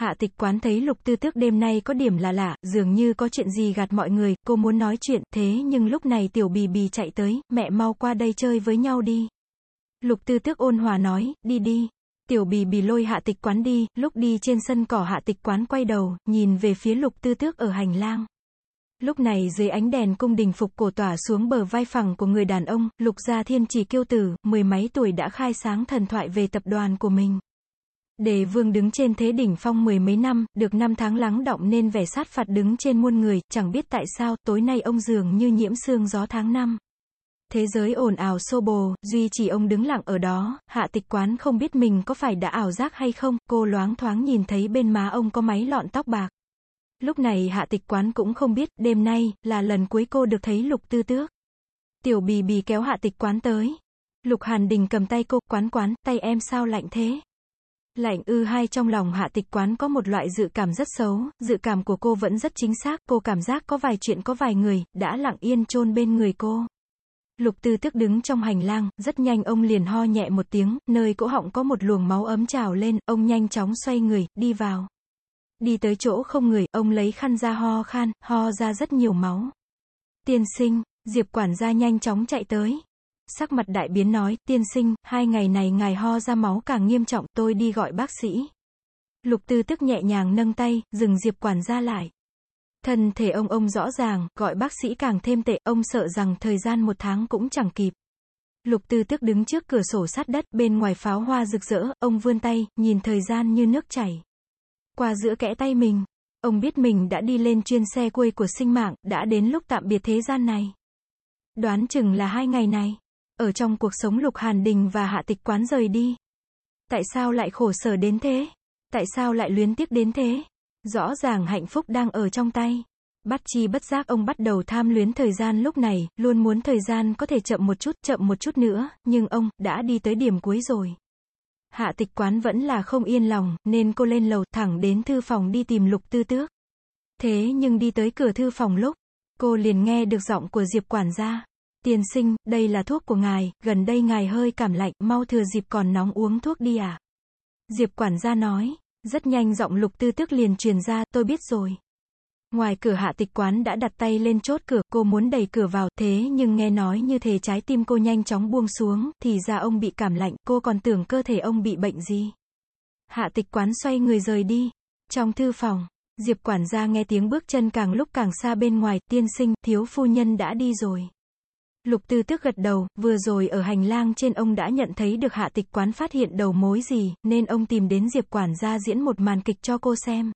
Hạ tịch quán thấy lục tư tước đêm nay có điểm là lạ, dường như có chuyện gì gạt mọi người, cô muốn nói chuyện, thế nhưng lúc này tiểu bì bì chạy tới, mẹ mau qua đây chơi với nhau đi. Lục tư tước ôn hòa nói, đi đi. Tiểu bì bì lôi hạ tịch quán đi, lúc đi trên sân cỏ hạ tịch quán quay đầu, nhìn về phía lục tư tước ở hành lang. Lúc này dưới ánh đèn cung đình phục cổ tỏa xuống bờ vai phẳng của người đàn ông, lục gia thiên chỉ kiêu tử, mười mấy tuổi đã khai sáng thần thoại về tập đoàn của mình. Đề vương đứng trên thế đỉnh phong mười mấy năm, được năm tháng lắng động nên vẻ sát phạt đứng trên muôn người, chẳng biết tại sao, tối nay ông dường như nhiễm sương gió tháng năm. Thế giới ồn ào xô bồ, duy chỉ ông đứng lặng ở đó, hạ tịch quán không biết mình có phải đã ảo giác hay không, cô loáng thoáng nhìn thấy bên má ông có máy lọn tóc bạc. Lúc này hạ tịch quán cũng không biết, đêm nay, là lần cuối cô được thấy lục tư tước. Tiểu bì bì kéo hạ tịch quán tới. Lục hàn đình cầm tay cô, quán quán, tay em sao lạnh thế? Lạnh ư hai trong lòng hạ tịch quán có một loại dự cảm rất xấu, dự cảm của cô vẫn rất chính xác, cô cảm giác có vài chuyện có vài người, đã lặng yên chôn bên người cô. Lục tư tức đứng trong hành lang, rất nhanh ông liền ho nhẹ một tiếng, nơi cổ họng có một luồng máu ấm trào lên, ông nhanh chóng xoay người, đi vào. Đi tới chỗ không người, ông lấy khăn ra ho khan, ho ra rất nhiều máu. Tiên sinh, Diệp quản gia nhanh chóng chạy tới. Sắc mặt đại biến nói, tiên sinh, hai ngày này ngài ho ra máu càng nghiêm trọng, tôi đi gọi bác sĩ. Lục tư tức nhẹ nhàng nâng tay, dừng Diệp quản ra lại. Thân thể ông ông rõ ràng, gọi bác sĩ càng thêm tệ, ông sợ rằng thời gian một tháng cũng chẳng kịp. Lục tư tức đứng trước cửa sổ sát đất, bên ngoài pháo hoa rực rỡ, ông vươn tay, nhìn thời gian như nước chảy. Qua giữa kẽ tay mình, ông biết mình đã đi lên chuyên xe quê của sinh mạng, đã đến lúc tạm biệt thế gian này. Đoán chừng là hai ngày này, ở trong cuộc sống Lục Hàn Đình và Hạ Tịch Quán rời đi. Tại sao lại khổ sở đến thế? Tại sao lại luyến tiếc đến thế? Rõ ràng hạnh phúc đang ở trong tay. Bắt chi bất giác ông bắt đầu tham luyến thời gian lúc này, luôn muốn thời gian có thể chậm một chút, chậm một chút nữa, nhưng ông, đã đi tới điểm cuối rồi. Hạ tịch quán vẫn là không yên lòng, nên cô lên lầu, thẳng đến thư phòng đi tìm lục tư tước. Thế nhưng đi tới cửa thư phòng lúc, cô liền nghe được giọng của Diệp quản gia. Tiên sinh, đây là thuốc của ngài, gần đây ngài hơi cảm lạnh, mau thừa dịp còn nóng uống thuốc đi à. Diệp quản gia nói, rất nhanh giọng lục tư tức liền truyền ra, tôi biết rồi. Ngoài cửa hạ tịch quán đã đặt tay lên chốt cửa, cô muốn đẩy cửa vào, thế nhưng nghe nói như thế trái tim cô nhanh chóng buông xuống, thì ra ông bị cảm lạnh, cô còn tưởng cơ thể ông bị bệnh gì. Hạ tịch quán xoay người rời đi. Trong thư phòng, Diệp quản gia nghe tiếng bước chân càng lúc càng xa bên ngoài, tiên sinh, thiếu phu nhân đã đi rồi. Lục tư tước gật đầu, vừa rồi ở hành lang trên ông đã nhận thấy được hạ tịch quán phát hiện đầu mối gì, nên ông tìm đến Diệp quản gia diễn một màn kịch cho cô xem.